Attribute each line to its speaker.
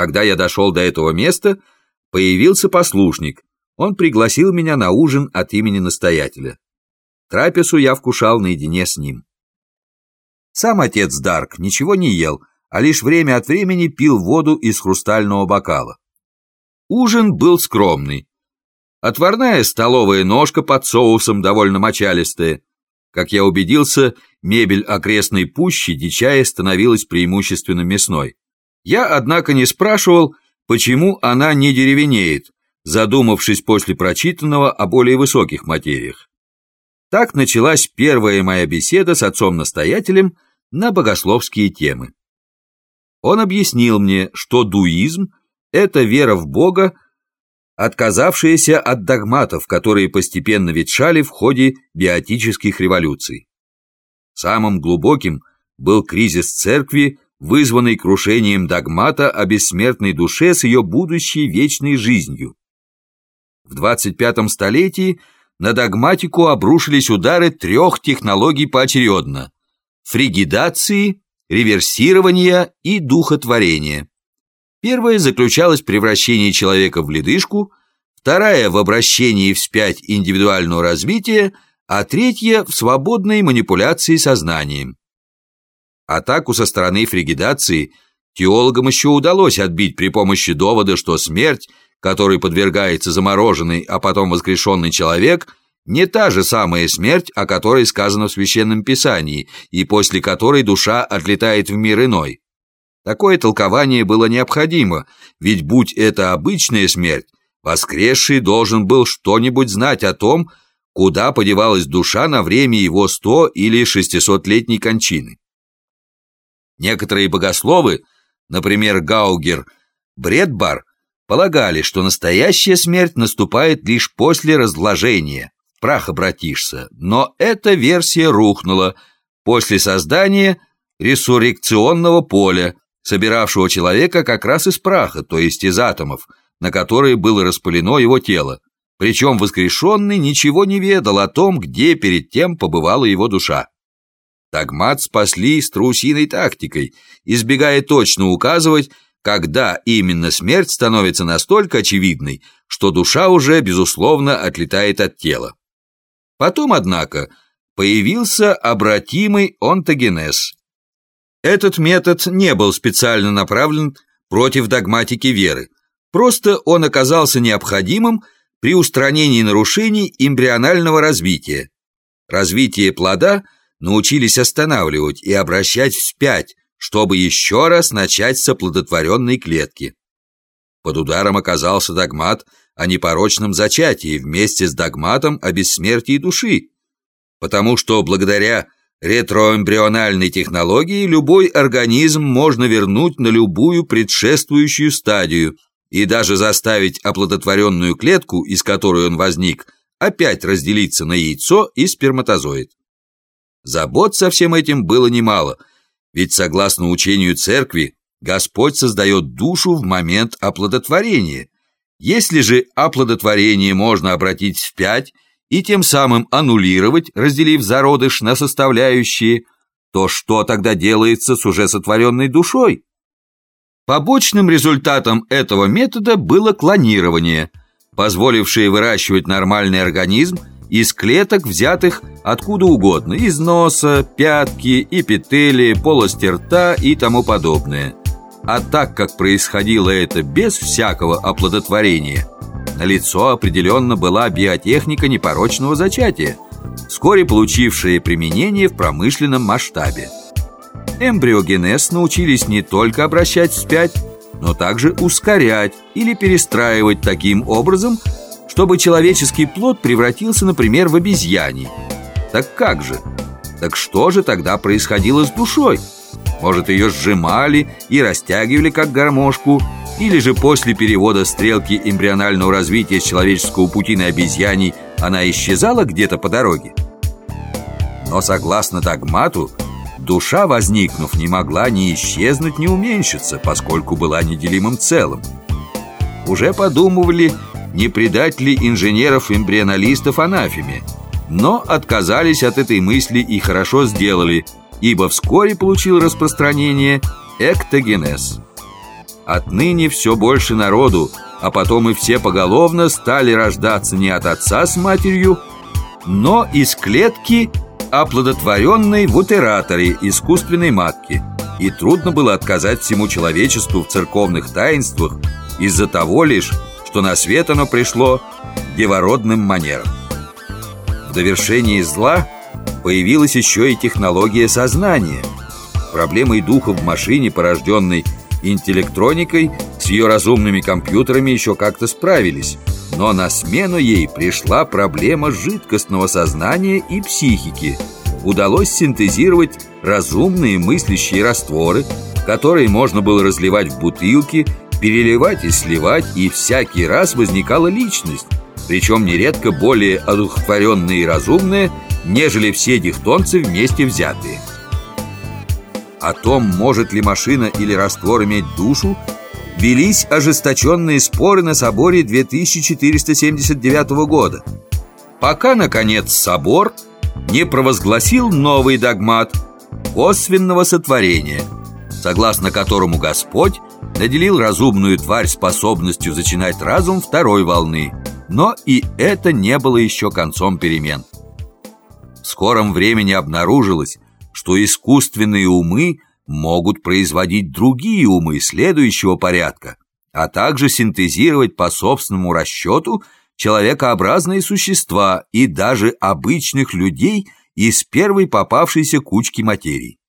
Speaker 1: Когда я дошел до этого места, появился послушник. Он пригласил меня на ужин от имени настоятеля. Трапезу я вкушал наедине с ним. Сам отец Дарк ничего не ел, а лишь время от времени пил воду из хрустального бокала. Ужин был скромный. Отварная столовая ножка под соусом довольно мочалистая. Как я убедился, мебель окрестной пущи дичая становилась преимущественно мясной. Я, однако, не спрашивал, почему она не деревенеет, задумавшись после прочитанного о более высоких материях. Так началась первая моя беседа с отцом-настоятелем на богословские темы. Он объяснил мне, что дуизм – это вера в Бога, отказавшаяся от догматов, которые постепенно ветшали в ходе биотических революций. Самым глубоким был кризис церкви, вызванный крушением догмата о бессмертной душе с ее будущей вечной жизнью. В 25 столетии на догматику обрушились удары трех технологий поочередно – фригидации, реверсирования и духотворения. Первая заключалась в превращении человека в ледышку, вторая – в обращении вспять индивидуального развития, а третья – в свободной манипуляции сознанием. Атаку со стороны фригидации теологам еще удалось отбить при помощи довода, что смерть – которой подвергается замороженный, а потом воскрешенный человек, не та же самая смерть, о которой сказано в Священном Писании, и после которой душа отлетает в мир иной. Такое толкование было необходимо, ведь будь это обычная смерть, воскресший должен был что-нибудь знать о том, куда подевалась душа на время его сто- или шестисотлетней кончины. Некоторые богословы, например, Гаугер, Бредбар, полагали, что настоящая смерть наступает лишь после разложения, прах обратишься, но эта версия рухнула после создания ресуррекционного поля, собиравшего человека как раз из праха, то есть из атомов, на которые было распылено его тело. Причем воскрешенный ничего не ведал о том, где перед тем побывала его душа. Догмат спасли с трусиной тактикой, избегая точно указывать, когда именно смерть становится настолько очевидной, что душа уже, безусловно, отлетает от тела. Потом, однако, появился обратимый онтогенез. Этот метод не был специально направлен против догматики веры, просто он оказался необходимым при устранении нарушений эмбрионального развития. Развитие плода научились останавливать и обращать вспять, чтобы еще раз начать с оплодотворенной клетки. Под ударом оказался догмат о непорочном зачатии вместе с догматом о бессмертии души, потому что благодаря ретроэмбриональной технологии любой организм можно вернуть на любую предшествующую стадию и даже заставить оплодотворенную клетку, из которой он возник, опять разделиться на яйцо и сперматозоид. Забот со всем этим было немало – ведь согласно учению церкви, Господь создает душу в момент оплодотворения. Если же оплодотворение можно обратить вспять и тем самым аннулировать, разделив зародыш на составляющие, то что тогда делается с уже сотворенной душой? Побочным результатом этого метода было клонирование, позволившее выращивать нормальный организм из клеток, взятых откуда угодно, из носа, пятки, эпителии, полости рта и тому подобное. А так как происходило это без всякого оплодотворения, на лицо определенно была биотехника непорочного зачатия, вскоре получившая применение в промышленном масштабе. Эмбриогенез научились не только обращать вспять, но также ускорять или перестраивать таким образом, чтобы человеческий плод превратился, например, в обезьяний. Так как же? Так что же тогда происходило с душой? Может, ее сжимали и растягивали, как гармошку, или же после перевода стрелки эмбрионального развития с человеческого пути на обезьяний она исчезала где-то по дороге? Но согласно догмату, душа, возникнув, не могла ни исчезнуть, ни уменьшиться, поскольку была неделимым целым. Уже подумывали не предать ли инженеров-эмбрионалистов анафеме, но отказались от этой мысли и хорошо сделали, ибо вскоре получил распространение эктогенез. Отныне все больше народу, а потом и все поголовно стали рождаться не от отца с матерью, но из клетки, оплодотворенной в утераторе искусственной матки. И трудно было отказать всему человечеству в церковных таинствах из-за того лишь, что на свет оно пришло девородным манером. В довершении зла появилась еще и технология сознания. Проблемой духа в машине, порожденной интеллектроникой, с ее разумными компьютерами еще как-то справились. Но на смену ей пришла проблема жидкостного сознания и психики. Удалось синтезировать разумные мыслящие растворы, которые можно было разливать в бутылки, переливать и сливать, и всякий раз возникала личность, причем нередко более одухотворенная и разумная, нежели все дихтонцы вместе взятые. О том, может ли машина или раствор иметь душу, велись ожесточенные споры на соборе 2479 года. Пока, наконец, собор не провозгласил новый догмат косвенного сотворения, согласно которому Господь наделил разумную тварь способностью зачинать разум второй волны. Но и это не было еще концом перемен. В скором времени обнаружилось, что искусственные умы могут производить другие умы следующего порядка, а также синтезировать по собственному расчету человекообразные существа и даже обычных людей из первой попавшейся кучки материи.